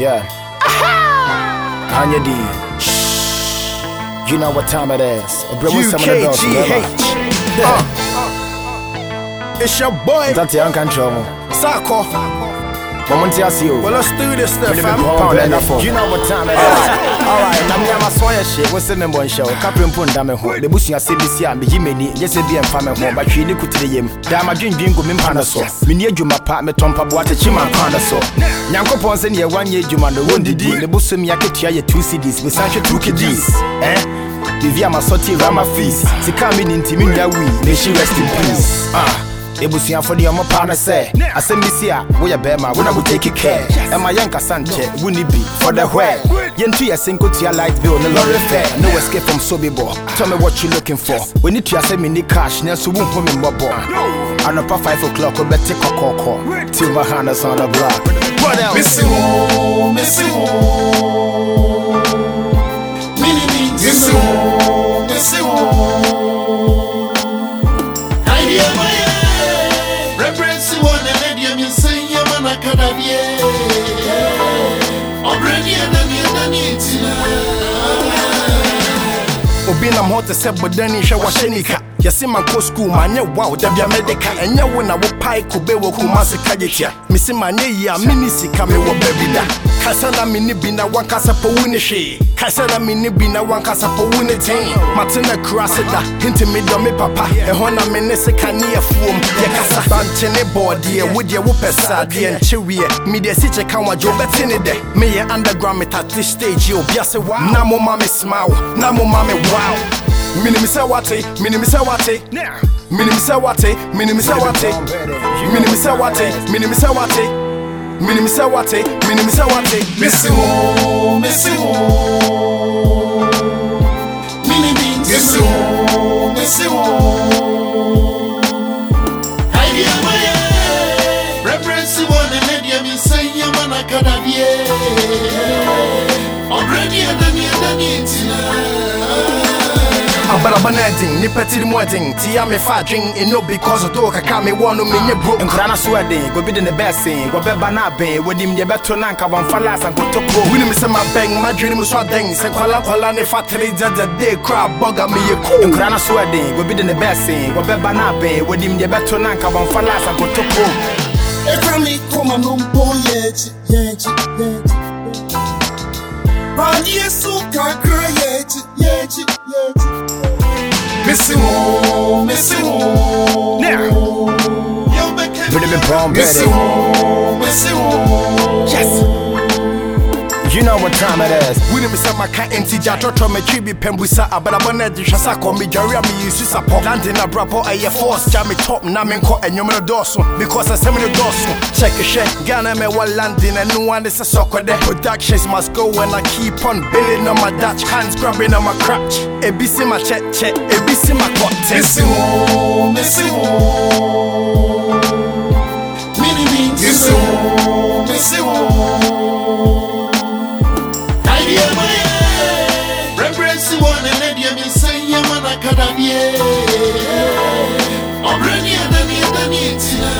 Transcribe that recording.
Yeah. Kanye D. Shh. You know what time it is. Obremu Samana Bells, remember? UKGH. Uh, it's your boy, That's the Uncle Mwen mwen ti asi yo Well let's do this then fam. Pound and a You know what time it is. Alright. Na mi ama so ye shit. Wese me mbon show. Kapre mpo nda me ho De busu ya se bisi ya Meji me ni Nye se bi mfa me ho Ba chwi ni kutire yem Da ma dwin dwin go me mpa na so. Mi ni adwuma pa Me tompa boa te chima mpa na so Nyankopɔn sɛ neɛ woanyɛ adwuma no wɔndidi ne bosom yɛ aketua yɛ 2 cds mesan hwɛ 2 kgs eh? biribi a masɔte rama fees. Sika me ne ntimi nnya wii na ɛhyi rest in peace. Ah. Ebusuafo deɛ ɔmo paa no sɛ asɛm bi si a woyɛ bɛrima wona go take care. Ɛma yɛnkasa nkyɛ wonni bi for the where yɛntu yɛ se nkotua light bill ne lorry fare. No escape from sobibɔ tell me what you looking for. W'ani tua sɛ menni cash nanso wonhu me mmɔbɔ anɔpa 5 o'clock wobɛte kɔkɔɔkɔ till my hand is on the block. What else? Missy Woo, akadabie obi na hɔ te sɛ yɛse ma nkɔ manyɛ wow dabia mɛdeka ɛnyɛ wo na wopae kobe wɔ kuma sika gyetia mese manyɛ yi a mene sika mewɔ baabi da. Kae sɛ na mene bi na wankasa po wo ne hwee kae sɛ na mene bi na wankasa po wo ne ten mate na kura se da nti medɔ me papa. Ɛhɔ na mene sika ne yɛfuom yɛkasa bankye ne bɔɔdeɛ wodeɛ wopɛ sa adeɛ nkyeweɛ medeɛ sikyɛ ka wagye wobɛte ne dɛ meyɛ underground metate stage yi obia sɛ wow na moma me smile na moma me wow Minimise wate, minimise wate. Minimise wate, minimise wate. Minimise wate, minimise wate. Minimise wate, minimise wate. Missimo, missimo. Mini beans. Missimo, missimo. Idea my reference one and media me say Yamana Kadavie. Already, and then you're bala bana din nipa tiri mu din ti ya me fa dwen e no because of do kaka me wono me nye bro nkra na so den go bi de ne besin go be ba na ben wodim de beto na nka wan fala san ko to ko wini me se ma ben ma dwen mu so den se kwala kwala ne fa tiri da da de kra boga me ye ko nkra na so den go bi de ne besin go be ba na ben wodim de beto na nka wan fala san ko to ko e fra mi come non può yeti yeti yeti Ba Yesu kakra Missing woo, missing woo. Now. Put him in palm, Missing woo, missing woo. You know what time it is. We didn't sell my cat empty jar, try me chibi pembusa, but I'm gonna do shasako, me jarry, me use support. Landing a brapo, a force, jam me top, naminko, and you're dorsal, because I semi dorsal. Check a shit, Ghana me while landing, and no one is a soccer. The productions must go and I keep on building on my Dutch hands, grabbing on my crutch. ABC my check check, ABC my content. Missing, missing. nani sanya mana kadabie Obrani adani adani tina